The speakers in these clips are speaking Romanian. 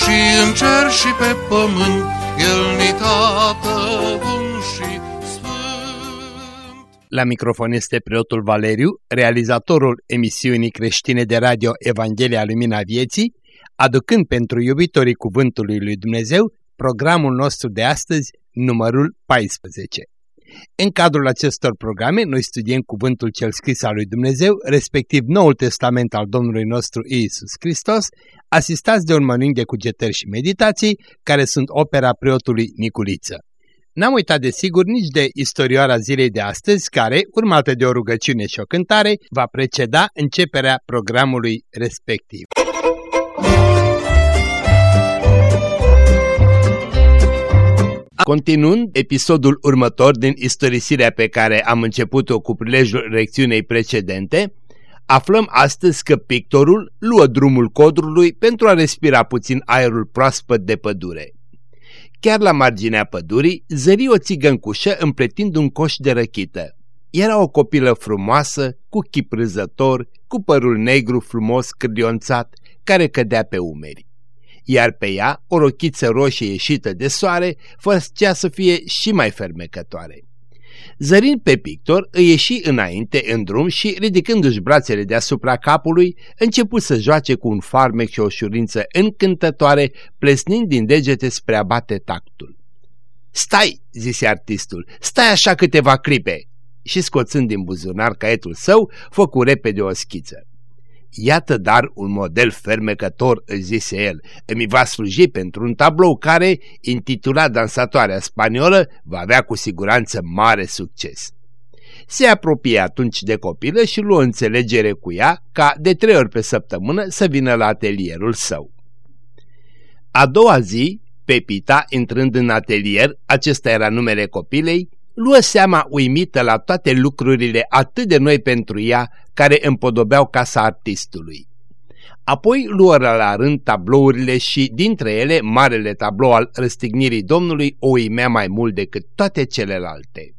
și în cer și pe pământ, El ni tată bun și sfânt. La microfon este preotul Valeriu, realizatorul emisiunii creștine de radio Evanghelia Lumina Vieții, aducând pentru iubitorii Cuvântului Lui Dumnezeu programul nostru de astăzi, numărul 14. În cadrul acestor programe, noi studiem cuvântul cel scris al lui Dumnezeu, respectiv Noul Testament al Domnului nostru Iisus Hristos, asistați de un mănânc de cugetări și meditații, care sunt opera preotului Niculiță. N-am uitat de sigur nici de istorioara zilei de astăzi, care, urmată de o rugăciune și o cântare, va preceda începerea programului respectiv. Continuând episodul următor din istorisirea pe care am început-o cu prilejul lecțiunei precedente, aflăm astăzi că pictorul luă drumul codrului pentru a respira puțin aerul proaspăt de pădure. Chiar la marginea pădurii zări o țigăncușă împletind un coș de răchită. Era o copilă frumoasă, cu chip râzător, cu părul negru frumos cârlionțat, care cădea pe umeri iar pe ea o rochiță roșie ieșită de soare făcea să fie și mai fermecătoare. Zărind pe pictor, îi ieși înainte în drum și, ridicându-și brațele deasupra capului, început să joace cu un farmec și o șurință încântătoare, plesnind din degete spre a bate tactul. Stai!" zise artistul, stai așa câteva clipe!" și scoțând din buzunar caietul său, făcu repede o schiță. Iată dar un model fermecător, își zise el, îmi va sluji pentru un tablou care, intitulat Dansatoarea Spaniolă, va avea cu siguranță mare succes. Se apropie atunci de copilă și luă înțelegere cu ea ca de trei ori pe săptămână să vină la atelierul său. A doua zi, Pepita, intrând în atelier, acesta era numele copilei, luă seama uimită la toate lucrurile atât de noi pentru ea care împodobeau casa artistului. Apoi luă la rând tablourile și, dintre ele, marele tablou al răstignirii Domnului o uimea mai mult decât toate celelalte.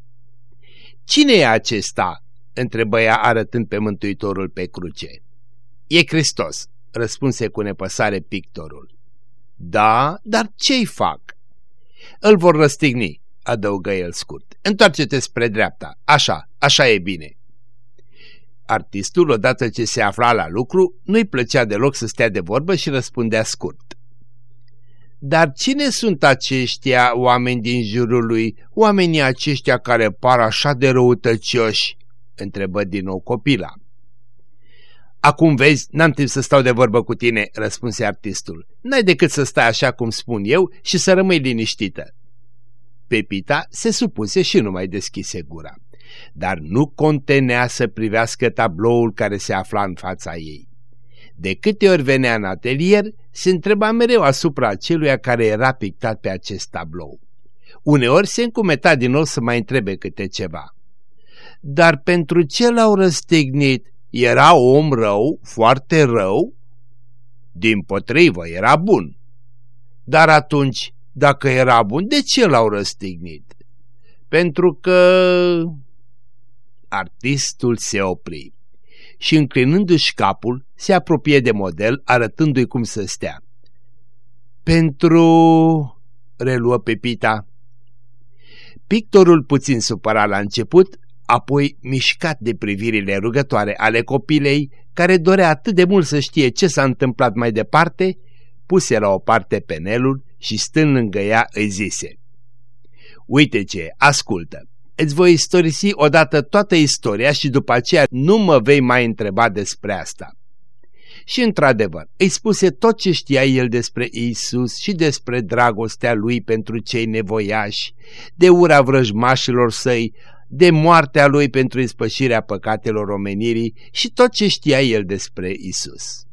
Cine e acesta?" întrebă ea arătând pe Mântuitorul pe cruce. E Hristos," răspunse cu nepăsare pictorul. Da, dar ce-i fac?" Îl vor răstigni," adăugă el scurt. Întoarce-te spre dreapta. Așa, așa e bine. Artistul, odată ce se afla la lucru, nu-i plăcea deloc să stea de vorbă și răspundea scurt. Dar cine sunt aceștia oameni din jurul lui, oamenii aceștia care par așa de răutăcioși? întrebă din nou copila. Acum vezi, n-am timp să stau de vorbă cu tine, răspunse artistul. N-ai decât să stai așa cum spun eu și să rămâi liniștită. Pepita se supuse și nu mai deschise gura, dar nu contenea să privească tabloul care se afla în fața ei. De câte ori venea în atelier, se întreba mereu asupra celuia care era pictat pe acest tablou. Uneori se încumeta din nou să mai întrebe câte ceva. Dar pentru ce l-au răstignit? Era om rău, foarte rău? Din potrivă, era bun. Dar atunci, dacă era bun, de ce l-au răstignit? Pentru că... Artistul se opri și înclinându-și capul, se apropie de model, arătându-i cum să stea. Pentru... reluă Pepita. Pictorul puțin supărat la început, apoi mișcat de privirile rugătoare ale copilei, care dorea atât de mult să știe ce s-a întâmplat mai departe, puse la o parte penelul și stând lângă ea îi zise Uite ce, ascultă, îți voi istorisi odată toată istoria și după aceea nu mă vei mai întreba despre asta. Și într-adevăr, îi spuse tot ce știa el despre Isus și despre dragostea lui pentru cei nevoiași, de ura vrăjmașilor săi, de moartea lui pentru ispășirea păcatelor omenirii și tot ce știa el despre Isus.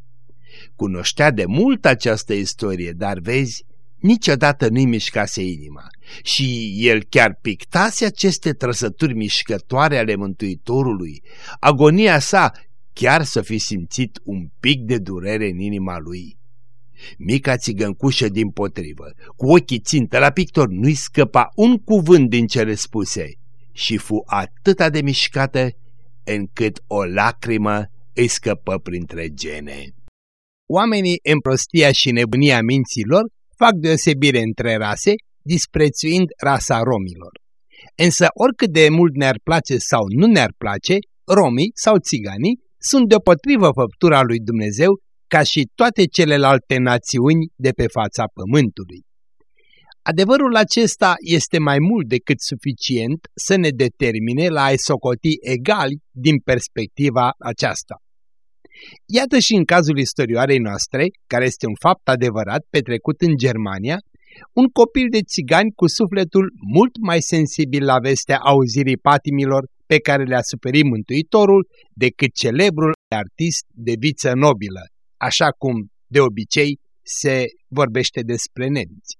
Cunoștea de mult această istorie, dar vezi, niciodată nu-i mișcase inima și el chiar pictase aceste trăsături mișcătoare ale Mântuitorului. Agonia sa chiar să fi simțit un pic de durere în inima lui. Mica țigăncușă din potrivă, cu ochii țintă la pictor, nu-i scăpa un cuvânt din cele spuse și fu atâta de mișcată încât o lacrimă îi scăpă printre gene. Oamenii în prostia și nebunia minților fac deosebire între rase, disprețuind rasa romilor. Însă oricât de mult ne-ar place sau nu ne-ar place, romii sau țiganii sunt deopotrivă făptura lui Dumnezeu ca și toate celelalte națiuni de pe fața pământului. Adevărul acesta este mai mult decât suficient să ne determine la a-i socoti egali din perspectiva aceasta. Iată și în cazul istorioarei noastre, care este un fapt adevărat petrecut în Germania, un copil de țigani cu sufletul mult mai sensibil la vestea auzirii patimilor pe care le-a suferit Mântuitorul decât celebrul artist de viță nobilă, așa cum de obicei se vorbește despre nemți.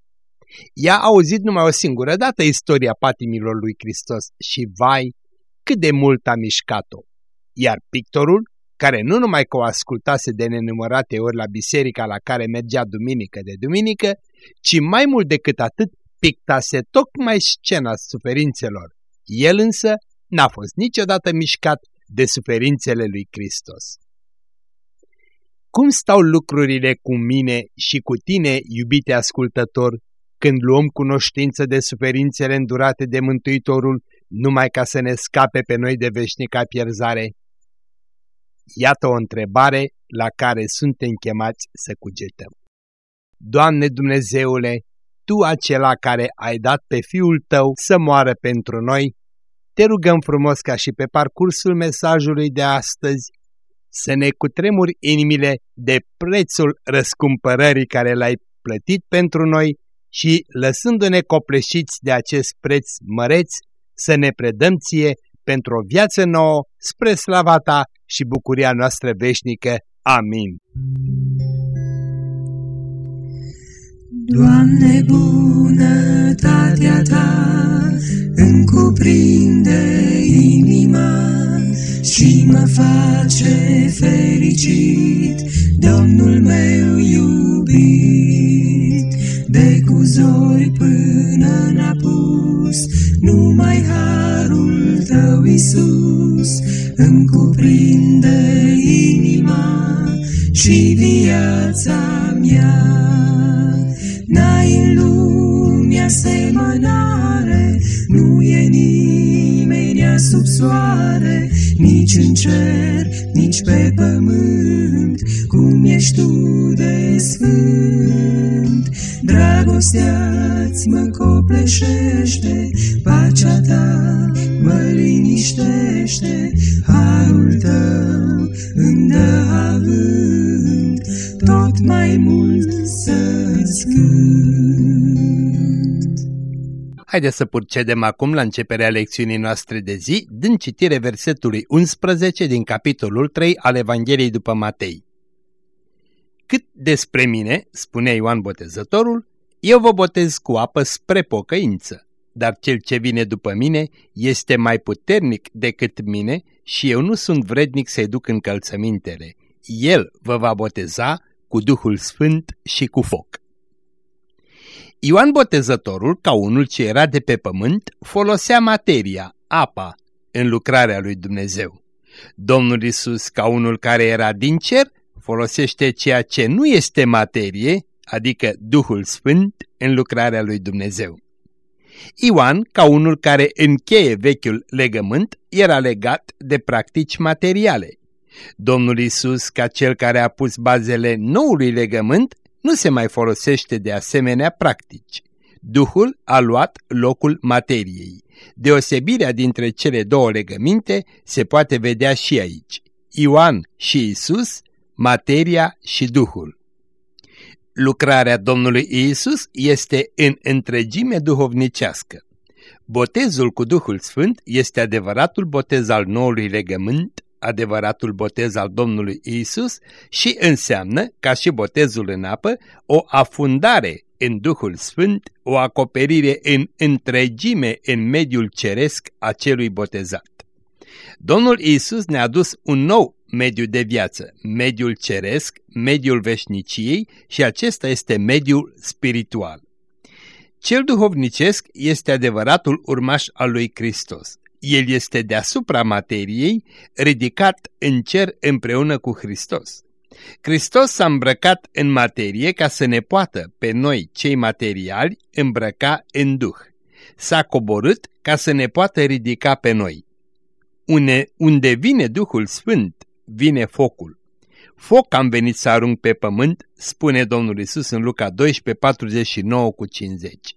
Ea a auzit numai o singură dată istoria patimilor lui Hristos și, vai, cât de mult a mișcat-o. Iar pictorul, care nu numai că o ascultase de nenumărate ori la biserica la care mergea duminică de duminică, ci mai mult decât atât pictase tocmai scena suferințelor. El însă n-a fost niciodată mișcat de suferințele lui Hristos. Cum stau lucrurile cu mine și cu tine, iubite ascultător, când luăm cunoștință de suferințele îndurate de Mântuitorul numai ca să ne scape pe noi de veșnica pierzare? Iată o întrebare la care suntem chemați să cugetăm. Doamne Dumnezeule, Tu acela care ai dat pe Fiul Tău să moară pentru noi, te rugăm frumos ca și pe parcursul mesajului de astăzi să ne cutremuri inimile de prețul răscumpărării care l-ai plătit pentru noi și, lăsându-ne copleșiți de acest preț măreț, să ne predăm ție pentru o viață nouă, spre slava ta și bucuria noastră veșnică. Amin. Doamne, bunătatea ta îmi cuprinde inima și mă face fericit, Domnul meu iubit, de cu zori până n-a pus, numai harul tău, Iisus, îmi cuprinde inima și viața mea. N-ai în lumea asemănare, nu e nimeni sub soare, nici în cer, nici pe pământ, cum ești tu de sfânt. Dragostea-ți mă copleșește, pacea ta mă liniștește, harul tău îmi dă avânt, tot mai mult să-ți Haideți să procedem acum la începerea lecțiunii noastre de zi, dând citire versetului 11 din capitolul 3 al Evangheliei după Matei. Cât despre mine, spune Ioan Botezătorul, eu vă botez cu apă spre pocăință, dar cel ce vine după mine este mai puternic decât mine și eu nu sunt vrednic să-i duc încălțămintele. El vă va boteza cu Duhul Sfânt și cu foc. Ioan Botezătorul, ca unul ce era de pe pământ, folosea materia, apa, în lucrarea lui Dumnezeu. Domnul Isus, ca unul care era din cer, folosește ceea ce nu este materie, adică Duhul Sfânt, în lucrarea lui Dumnezeu. Ioan, ca unul care încheie vechiul legământ, era legat de practici materiale. Domnul Isus, ca cel care a pus bazele noului legământ, nu se mai folosește de asemenea practici. Duhul a luat locul materiei. Deosebirea dintre cele două legăminte se poate vedea și aici. Ioan și Isus, materia și Duhul. Lucrarea Domnului Isus este în întregime duhovnicească. Botezul cu Duhul Sfânt este adevăratul botez al noului legământ, adevăratul botez al Domnului Isus și înseamnă, ca și botezul în apă, o afundare în Duhul Sfânt, o acoperire în întregime în mediul ceresc a celui botezat. Domnul Isus ne-a adus un nou mediu de viață, mediul ceresc, mediul veșniciei și acesta este mediul spiritual. Cel duhovnicesc este adevăratul urmaș al lui Hristos. El este deasupra materiei, ridicat în cer împreună cu Hristos. Hristos s-a îmbrăcat în materie ca să ne poată, pe noi, cei materiali, îmbrăca în Duh. S-a coborât ca să ne poată ridica pe noi. Une, unde vine Duhul Sfânt, vine focul. Foc am venit să arunc pe pământ, spune Domnul Isus în Luca 12, 49 cu 50.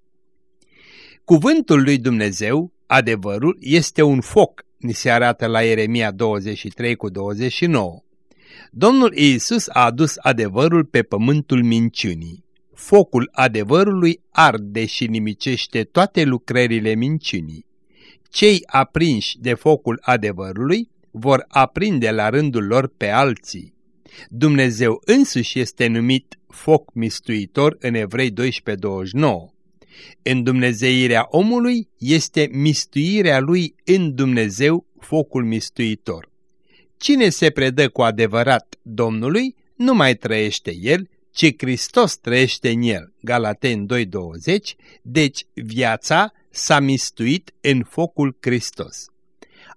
Cuvântul lui Dumnezeu, adevărul, este un foc, ni se arată la Ieremia 23 cu 29. Domnul Iisus a adus adevărul pe pământul minciunii. Focul adevărului arde și nimicește toate lucrările minciunii. Cei aprinși de focul adevărului vor aprinde la rândul lor pe alții. Dumnezeu însuși este numit foc mistuitor în Evrei 12.29. În Dumnezeirea omului este mistuirea lui în Dumnezeu focul mistuitor. Cine se predă cu adevărat Domnului, nu mai trăiește el, ci Hristos trăiește în el. Galaten 2.20, deci viața s-a mistuit în focul Hristos.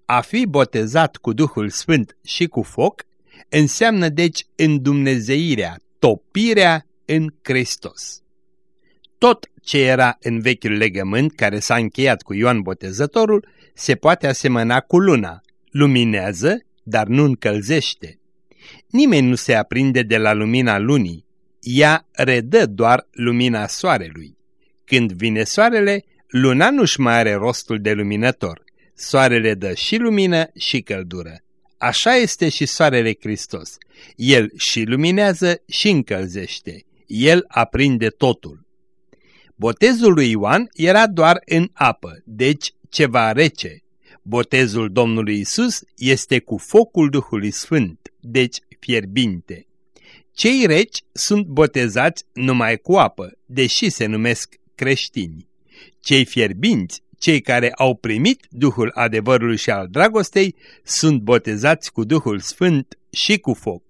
A fi botezat cu Duhul Sfânt și cu foc înseamnă deci îndumnezeirea, topirea în Hristos. Tot ce era în vechiul legământ care s-a încheiat cu Ioan Botezătorul se poate asemăna cu luna, luminează, dar nu încălzește. Nimeni nu se aprinde de la lumina lunii, ea redă doar lumina soarelui. Când vine soarele, luna nu-și mai are rostul de luminător. Soarele dă și lumină și căldură. Așa este și soarele Hristos. El și luminează și încălzește. El aprinde totul. Botezul lui Ioan era doar în apă, deci ceva rece. Botezul Domnului Isus este cu focul Duhului Sfânt, deci fierbinte. Cei reci sunt botezați numai cu apă, deși se numesc creștini. Cei fierbinți, cei care au primit Duhul adevărului și al dragostei, sunt botezați cu Duhul Sfânt și cu foc.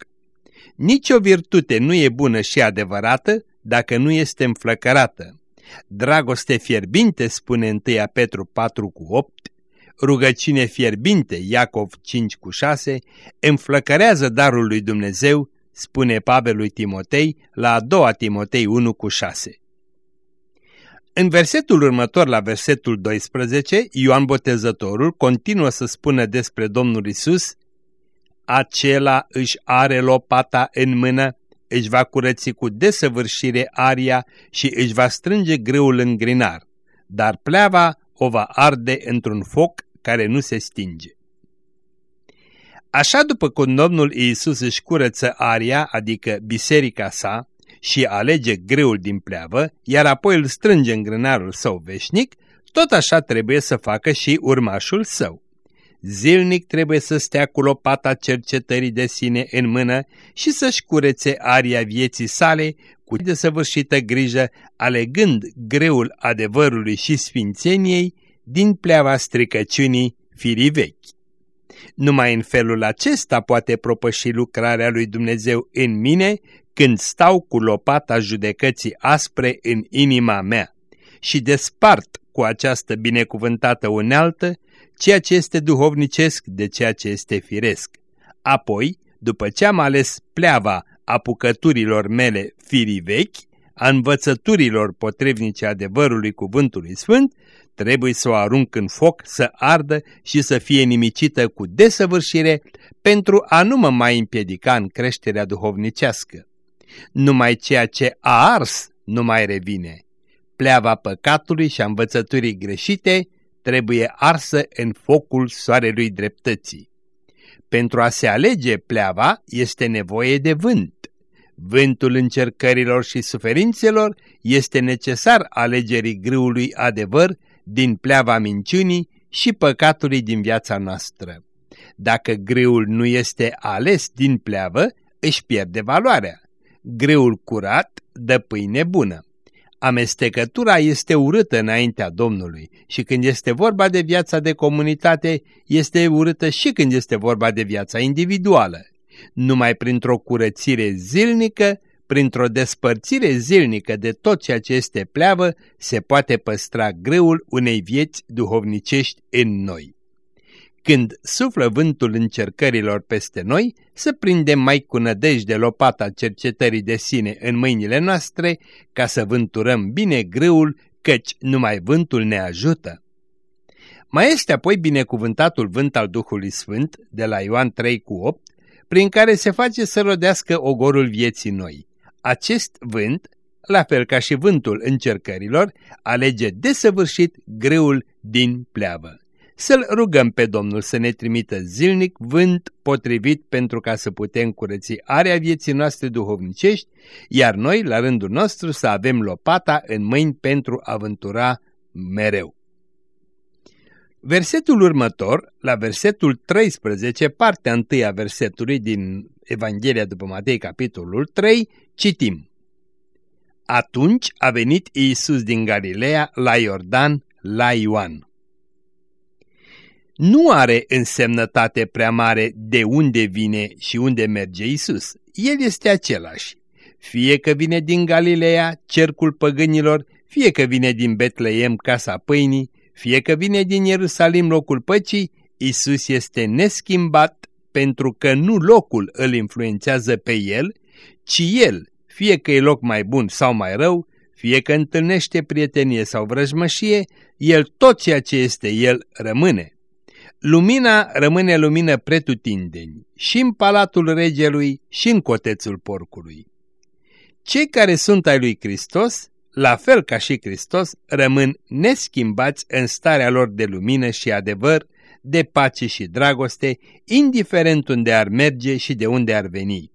Nici o virtute nu e bună și adevărată dacă nu este înflăcărată. Dragoste fierbinte, spune 1 Petru 4 cu 8, rugăcine fierbinte, Iacov 5 cu 6, înflăcărează darul lui Dumnezeu, spune Pavel lui Timotei la a doua Timotei 1 cu 6. În versetul următor, la versetul 12, Ioan Botezătorul continuă să spună despre Domnul Isus, acela își are lopata în mână, își va curăți cu desăvârșire aria și își va strânge greul în grinar, dar pleava o va arde într-un foc care nu se stinge. Așa după cum Domnul Iisus își curăță aria, adică biserica sa, și alege greul din pleavă, iar apoi îl strânge în grânarul său veșnic, tot așa trebuie să facă și urmașul său. Zilnic trebuie să stea cu lopata cercetării de sine în mână și să-și curețe aria vieții sale cu desăvârșită grijă, alegând greul adevărului și sfințeniei din pleava stricăciunii firii vechi. Numai în felul acesta poate propăși lucrarea lui Dumnezeu în mine când stau cu lopata judecății aspre în inima mea și despart cu această binecuvântată unealtă ceea ce este duhovnicesc de ceea ce este firesc. Apoi, după ce am ales pleava apucăturilor mele firii vechi, a învățăturilor potrivnice adevărului cuvântului sfânt, trebuie să o arunc în foc, să ardă și să fie nimicită cu desăvârșire pentru a nu mă mai împiedica în creșterea duhovnicească. Numai ceea ce a ars nu mai revine. Pleava păcatului și a învățăturii greșite trebuie arsă în focul soarelui dreptății. Pentru a se alege pleava este nevoie de vânt. Vântul încercărilor și suferințelor este necesar alegerii grâului adevăr din pleava minciunii și păcatului din viața noastră. Dacă greul nu este ales din pleavă, își pierde valoarea. Greul curat dă pâine bună. Amestecătura este urâtă înaintea Domnului și când este vorba de viața de comunitate, este urâtă și când este vorba de viața individuală. Numai printr-o curățire zilnică, printr-o despărțire zilnică de tot ceea ce este pleavă, se poate păstra greul unei vieți duhovnicești în noi. Când suflă vântul încercărilor peste noi, să prindem mai cu nădejde lopata cercetării de sine în mâinile noastre, ca să vânturăm bine grâul, căci numai vântul ne ajută. Mai este apoi binecuvântatul vânt al Duhului Sfânt, de la Ioan 3 cu 8, prin care se face să rodească ogorul vieții noi. Acest vânt, la fel ca și vântul încercărilor, alege desăvârșit greul din pleavă să-L rugăm pe Domnul să ne trimită zilnic vânt potrivit pentru ca să putem curăți area vieții noastre duhovnicești, iar noi, la rândul nostru, să avem lopata în mâini pentru a vântura mereu. Versetul următor, la versetul 13, partea întâi a versetului din Evanghelia după Matei, capitolul 3, citim. Atunci a venit Iisus din Galileea la Iordan, la Ioan nu are însemnătate prea mare de unde vine și unde merge Isus. El este același. Fie că vine din Galileea, cercul păgânilor, fie că vine din Betleem, casa pâinii, fie că vine din Ierusalim, locul păcii, Isus este neschimbat pentru că nu locul îl influențează pe el, ci el, fie că e loc mai bun sau mai rău, fie că întâlnește prietenie sau vrăjmășie, el tot ceea ce este el rămâne. Lumina rămâne lumină pretutindeni, și în palatul regelui și în cotețul porcului. Cei care sunt ai lui Hristos, la fel ca și Hristos, rămân neschimbați în starea lor de lumină și adevăr, de pace și dragoste, indiferent unde ar merge și de unde ar veni.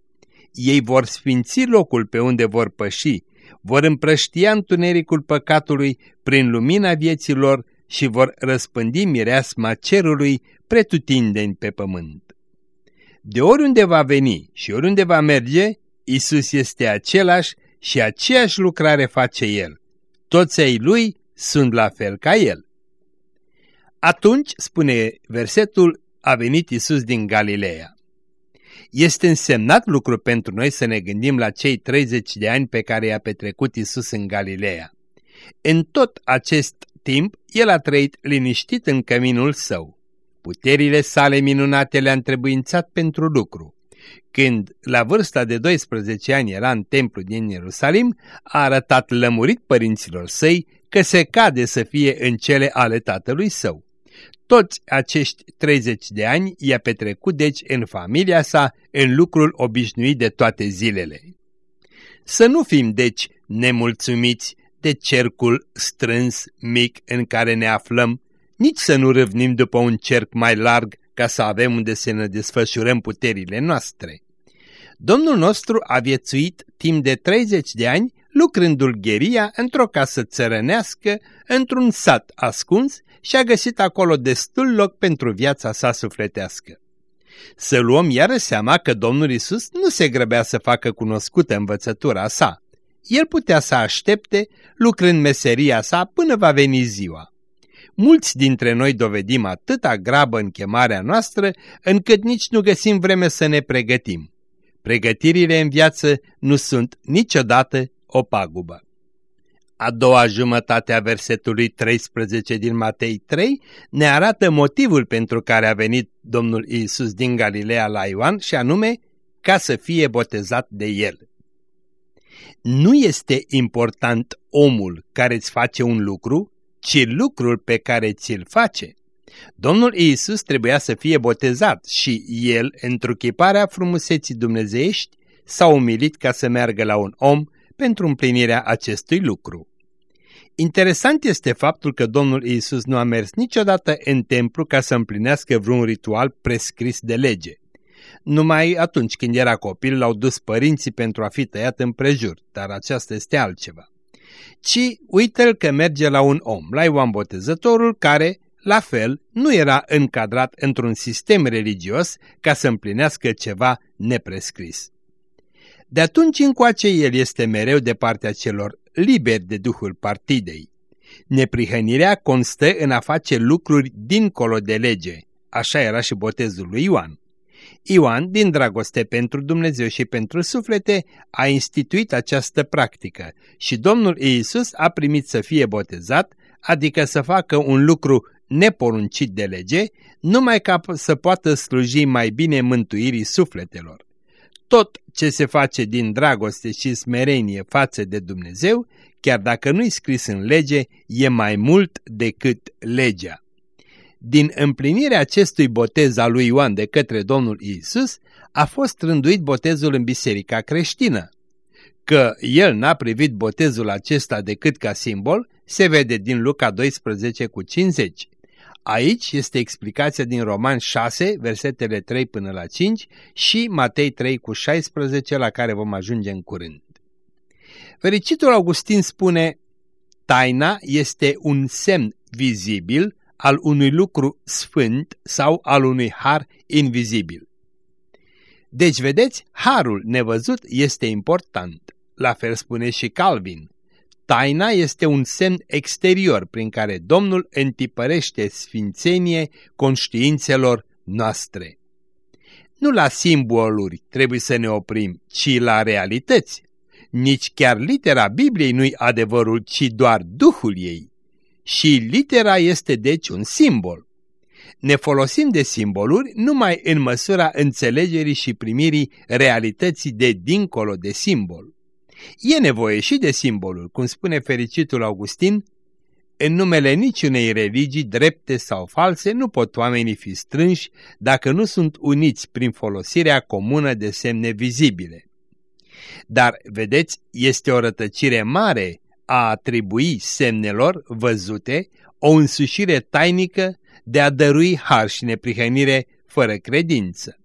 Ei vor sfinți locul pe unde vor păși, vor împrăștia întunericul păcatului prin lumina vieților și vor răspândi mireasma cerului pretutindeni pe pământ. De oriunde va veni și oriunde va merge, Isus este același și aceeași lucrare face El. Toți ai Lui sunt la fel ca El. Atunci, spune versetul, a venit Isus din Galileea. Este însemnat lucru pentru noi să ne gândim la cei 30 de ani pe care i-a petrecut Isus în Galileea. În tot acest timp, el a trăit liniștit în căminul său. Puterile sale minunate le-a întrebuințat pentru lucru. Când, la vârsta de 12 ani, era în templu din Ierusalim, a arătat lămurit părinților săi că se cade să fie în cele ale tatălui său. Toți acești 30 de ani i-a petrecut deci în familia sa, în lucrul obișnuit de toate zilele. Să nu fim deci nemulțumiți de cercul strâns, mic în care ne aflăm, nici să nu râvnim după un cerc mai larg ca să avem unde să ne desfășurăm puterile noastre. Domnul nostru a viețuit timp de 30 de ani lucrându-l gheria într-o casă țărănească, într-un sat ascuns și a găsit acolo destul loc pentru viața sa sufletească. Să luăm iară seama că Domnul Isus nu se grăbea să facă cunoscută învățătura sa el putea să aștepte, lucrând meseria sa până va veni ziua. Mulți dintre noi dovedim atâta grabă în chemarea noastră, încât nici nu găsim vreme să ne pregătim. Pregătirile în viață nu sunt niciodată o pagubă. A doua jumătate a versetului 13 din Matei 3 ne arată motivul pentru care a venit Domnul Iisus din Galileea la Ioan și anume ca să fie botezat de el. Nu este important omul care îți face un lucru, ci lucrul pe care ți-l face. Domnul Iisus trebuia să fie botezat și el, întruchiparea frumuseții dumnezeiești, s-a umilit ca să meargă la un om pentru împlinirea acestui lucru. Interesant este faptul că Domnul Iisus nu a mers niciodată în templu ca să împlinească vreun ritual prescris de lege. Numai atunci când era copil l-au dus părinții pentru a fi tăiat în prejur, dar aceasta este altceva. Ci uite-l că merge la un om, la Ioan Botezătorul, care, la fel, nu era încadrat într-un sistem religios ca să împlinească ceva neprescris. De atunci încoace el este mereu de partea celor liberi de duhul partidei. Neprihănirea constă în a face lucruri dincolo de lege, așa era și botezul lui Ioan. Ioan, din dragoste pentru Dumnezeu și pentru suflete, a instituit această practică și Domnul Iisus a primit să fie botezat, adică să facă un lucru neporuncit de lege, numai ca să poată sluji mai bine mântuirii sufletelor. Tot ce se face din dragoste și smerenie față de Dumnezeu, chiar dacă nu-i scris în lege, e mai mult decât legea. Din împlinirea acestui botez al lui Ioan de către Domnul Isus, a fost rânduit botezul în biserica creștină. Că el n-a privit botezul acesta decât ca simbol, se vede din Luca 12 cu 50. Aici este explicația din Roman 6, versetele 3 până la 5 și Matei 3 cu 16, la care vom ajunge în curând. Fericitul Augustin spune, taina este un semn vizibil al unui lucru sfânt sau al unui har invizibil. Deci, vedeți, harul nevăzut este important. La fel spune și Calvin. Taina este un semn exterior prin care Domnul întipărește sfințenie conștiințelor noastre. Nu la simboluri trebuie să ne oprim, ci la realități. Nici chiar litera Bibliei nu-i adevărul, ci doar Duhul ei. Și litera este deci un simbol. Ne folosim de simboluri numai în măsura înțelegerii și primirii realității de dincolo de simbol. E nevoie și de simboluri, cum spune fericitul Augustin, în numele niciunei religii drepte sau false nu pot oamenii fi strânși dacă nu sunt uniți prin folosirea comună de semne vizibile. Dar, vedeți, este o rătăcire mare a atribui semnelor văzute o însușire tainică de a dărui har și neprihănire fără credință.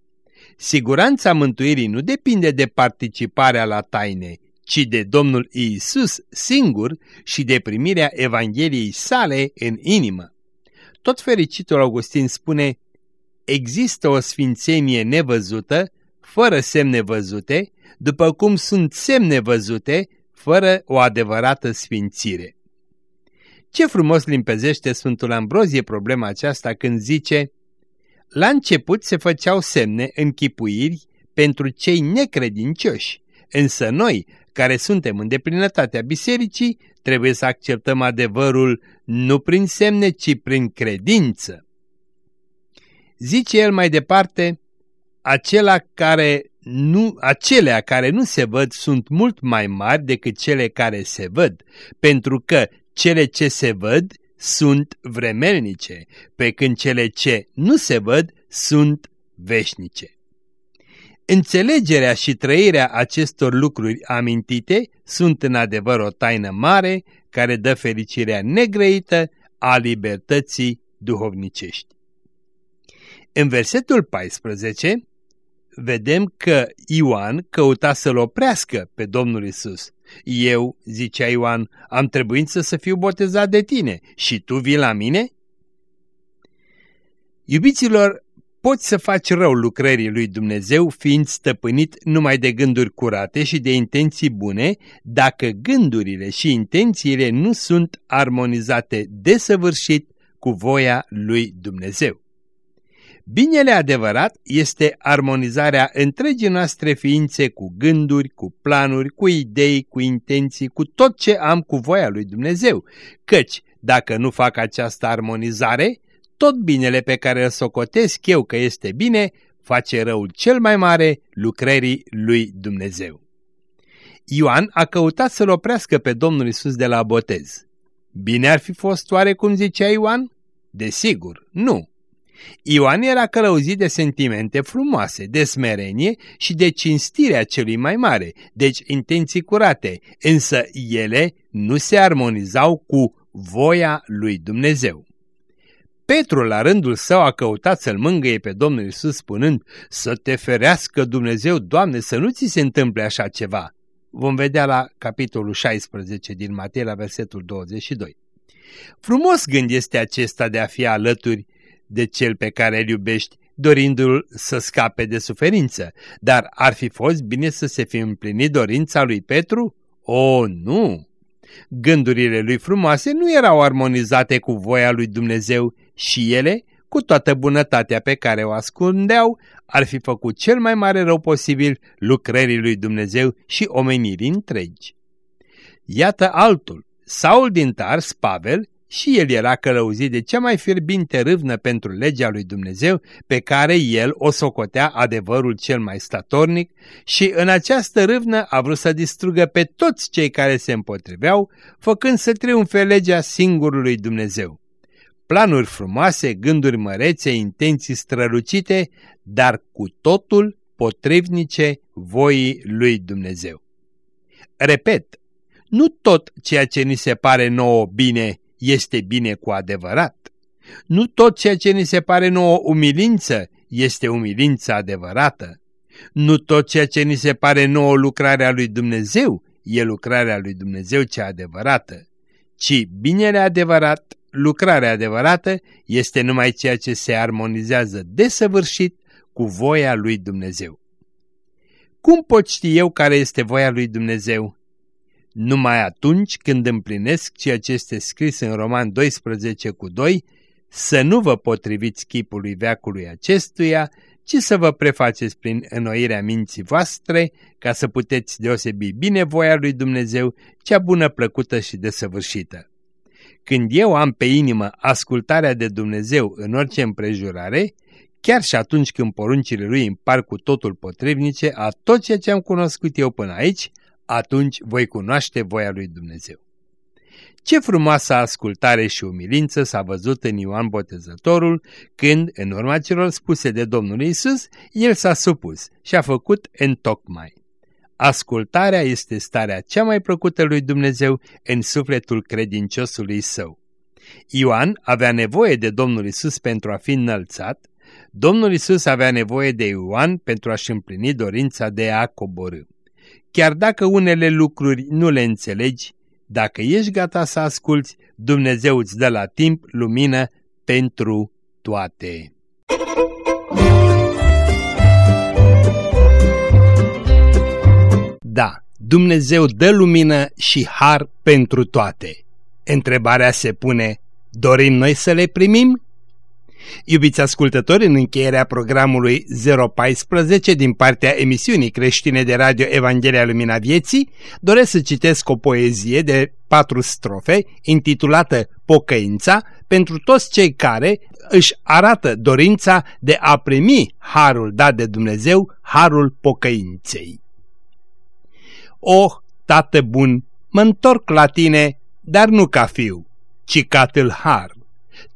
Siguranța mântuirii nu depinde de participarea la taine, ci de Domnul Iisus singur și de primirea Evangheliei sale în inimă. Tot fericitul Augustin spune, există o sfințenie nevăzută, fără semne văzute, după cum sunt semne văzute, fără o adevărată sfințire. Ce frumos limpezește Sfântul Ambrozie problema aceasta când zice La început se făceau semne, închipuiri, pentru cei necredincioși, însă noi, care suntem în deplinătatea bisericii, trebuie să acceptăm adevărul nu prin semne, ci prin credință. Zice el mai departe, acela care nu, acelea care nu se văd sunt mult mai mari decât cele care se văd, pentru că cele ce se văd sunt vremelnice, pe când cele ce nu se văd sunt veșnice. Înțelegerea și trăirea acestor lucruri amintite sunt în adevăr o taină mare care dă fericirea negrăită a libertății duhovnicești. În versetul 14 vedem că Ioan căuta să-l oprească pe Domnul Isus. Eu, zicea Ioan, am trebuință să fiu botezat de tine și tu vii la mine? Iubiților, poți să faci rău lucrării lui Dumnezeu fiind stăpânit numai de gânduri curate și de intenții bune, dacă gândurile și intențiile nu sunt armonizate desăvârșit cu voia lui Dumnezeu. Binele adevărat este armonizarea întregii noastre ființe cu gânduri, cu planuri, cu idei, cu intenții, cu tot ce am cu voia lui Dumnezeu, căci dacă nu fac această armonizare, tot binele pe care îl socotesc eu că este bine, face răul cel mai mare lucrării lui Dumnezeu. Ioan a căutat să-l oprească pe Domnul Isus de la botez. Bine ar fi fost oare cum zicea Ioan? Desigur, nu. Ioan era călăuzit de sentimente frumoase, de smerenie și de cinstirea celui mai mare, deci intenții curate, însă ele nu se armonizau cu voia lui Dumnezeu. Petru la rândul său a căutat să-l mângâie pe Domnul Isus spunând să te ferească Dumnezeu, Doamne, să nu ți se întâmple așa ceva. Vom vedea la capitolul 16 din Matei la versetul 22. Frumos gând este acesta de a fi alături de cel pe care îl iubești, dorindu-l să scape de suferință, dar ar fi fost bine să se fi împlinit dorința lui Petru? O, nu! Gândurile lui frumoase nu erau armonizate cu voia lui Dumnezeu și ele, cu toată bunătatea pe care o ascundeau, ar fi făcut cel mai mare rău posibil lucrării lui Dumnezeu și omenirii întregi. Iată altul, Saul din Tars, Pavel, și el era călăuzit de cea mai fierbinte râvnă pentru legea lui Dumnezeu, pe care el o socotea adevărul cel mai statornic și în această râvnă a vrut să distrugă pe toți cei care se împotriveau, făcând să triumfe legea singurului Dumnezeu. Planuri frumoase, gânduri mărețe, intenții strălucite, dar cu totul potrivnice voii lui Dumnezeu. Repet, nu tot ceea ce ni se pare nouă bine este bine cu adevărat. Nu tot ceea ce ni se pare nouă umilință este umilință adevărată. Nu tot ceea ce ni se pare nouă lucrarea lui Dumnezeu e lucrarea lui Dumnezeu cea adevărată, ci binele adevărat, lucrarea adevărată, este numai ceea ce se armonizează desăvârșit cu voia lui Dumnezeu. Cum pot ști eu care este voia lui Dumnezeu? numai atunci când împlinesc ceea ce este scris în Roman 12 cu 2, să nu vă potriviți chipului veacului acestuia, ci să vă prefaceți prin înnoirea minții voastre, ca să puteți deosebi bine voia lui Dumnezeu, cea bună, plăcută și desăvârșită. Când eu am pe inimă ascultarea de Dumnezeu în orice împrejurare, chiar și atunci când poruncile lui împar cu totul potrivnice a tot ceea ce am cunoscut eu până aici, atunci voi cunoaște voia lui Dumnezeu. Ce frumoasă ascultare și umilință s-a văzut în Ioan Botezătorul când, în urma celor spuse de Domnul Isus, el s-a supus și a făcut în tocmai. Ascultarea este starea cea mai plăcută lui Dumnezeu în sufletul credinciosului său. Ioan avea nevoie de Domnul Isus pentru a fi înălțat, Domnul Isus avea nevoie de Ioan pentru a-și împlini dorința de a coborâ. Chiar dacă unele lucruri nu le înțelegi, dacă ești gata să asculți, Dumnezeu îți dă la timp lumină pentru toate. Da, Dumnezeu dă lumină și har pentru toate. Întrebarea se pune, dorim noi să le primim? Iubiți ascultători, în încheierea programului 014 din partea emisiunii creștine de radio Evanghelia Lumina Vieții, doresc să citesc o poezie de patru strofe intitulată Pocăința pentru toți cei care își arată dorința de a primi harul dat de Dumnezeu, harul pocăinței. O, tată bun, mă întorc la tine, dar nu ca fiu, ci ca tâlhar.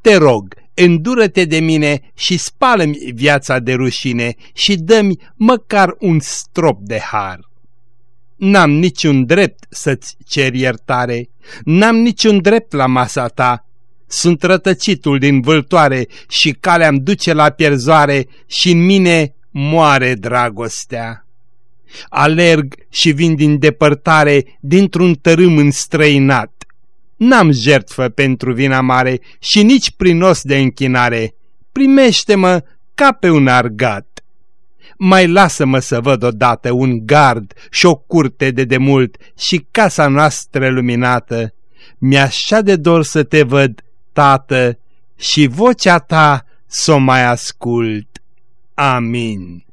Te rog, îndură-te de mine și spală-mi viața de rușine și dă-mi măcar un strop de har. N-am niciun drept să-ți cer iertare, n-am niciun drept la masa ta, sunt rătăcitul din vâltoare și calea-mi duce la pierzoare și în mine moare dragostea. Alerg și vin din depărtare dintr-un tărâm înstrăinat N-am jertfă pentru vina mare și nici prinos de închinare. Primește-mă ca pe un argat. Mai lasă-mă să văd odată un gard și o curte de demult și casa noastră luminată. Mi-așa de dor să te văd, tată, și vocea ta să o mai ascult. Amin.